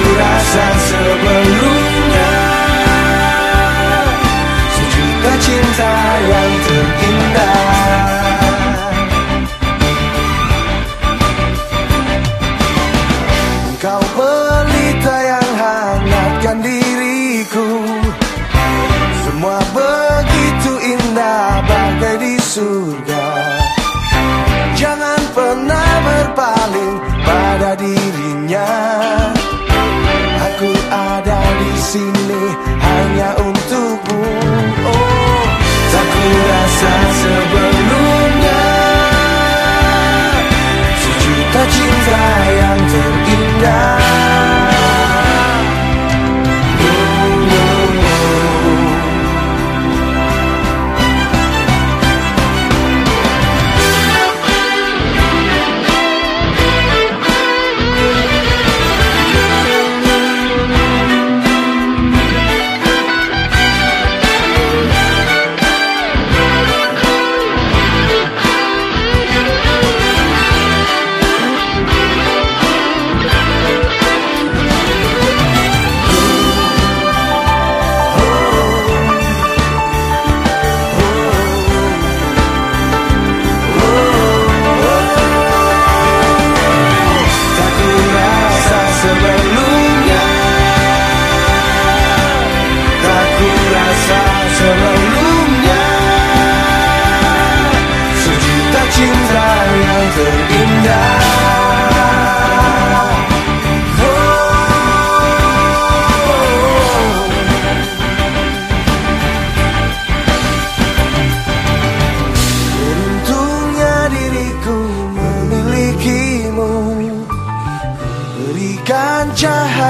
rasa sebelumnya Sejuta cinta yang terindah Kau. ber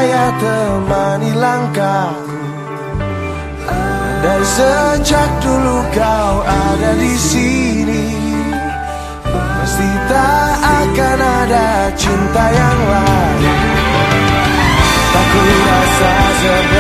saya temani langkah. Dan sejak dulu kau ada di sini. Pasti tak akan ada cinta yang lain. Tak kurasa sebelum